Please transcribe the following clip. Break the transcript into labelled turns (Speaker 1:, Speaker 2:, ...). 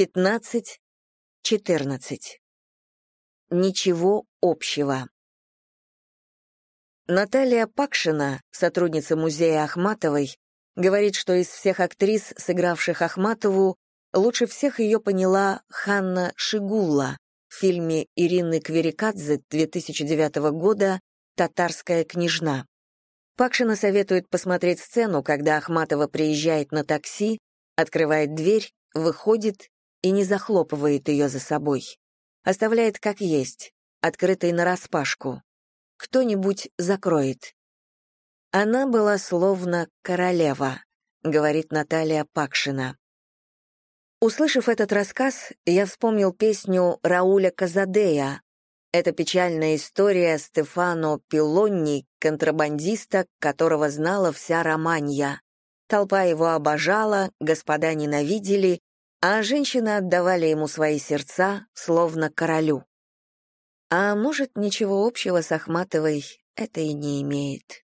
Speaker 1: 15, 14. Ничего общего. Наталья Пакшина, сотрудница музея Ахматовой, говорит, что из всех актрис, сыгравших Ахматову, лучше всех ее поняла Ханна Шигулла в фильме Ирины Кверикадзе 2009 года «Татарская княжна». Пакшина советует посмотреть сцену, когда Ахматова приезжает на такси, открывает дверь, выходит и не захлопывает ее за собой. Оставляет как есть, открытой нараспашку. Кто-нибудь закроет. Она была словно королева, говорит Наталья Пакшина. Услышав этот рассказ, я вспомнил песню Рауля Казадея. Это печальная история Стефано Пилонни, контрабандиста, которого знала вся Романья. Толпа его обожала, господа ненавидели, а женщины отдавали ему свои сердца, словно королю. А может, ничего общего с Ахматовой это и не имеет.